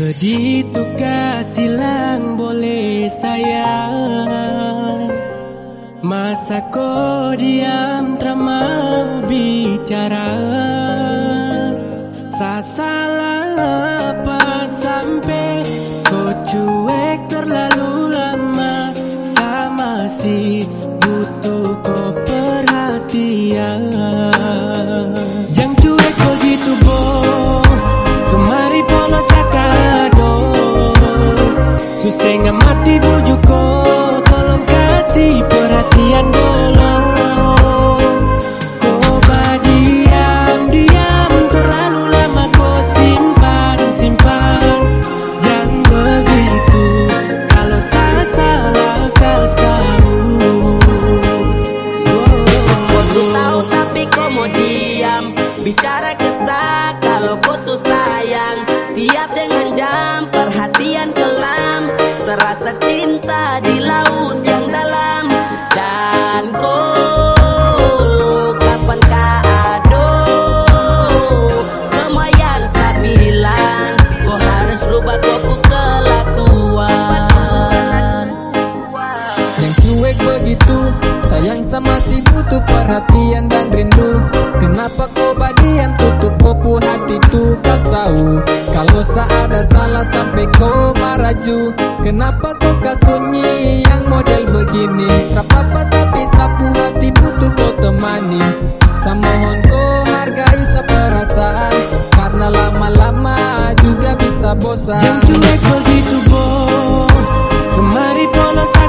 Begitukah silang boleh sayang. Masa kau diam tak mau bicara. Saya salah apa sampai kau cuek terlalu lama? Saya masih butuh kau perhatian Sayang sama si butuh perhatian dan rindu. Kenapa kau badiam tutup kopu hati tu kau tahu? Kalau ada salah sampai kau maraju Kenapa kau kasunyi yang model begini? Tak apa tapi sapu hati butuh kau temani. Samohon kau hargai seperasaan Karena lama-lama juga bisa bosan. Jangan cuek begitu boh Kemari polos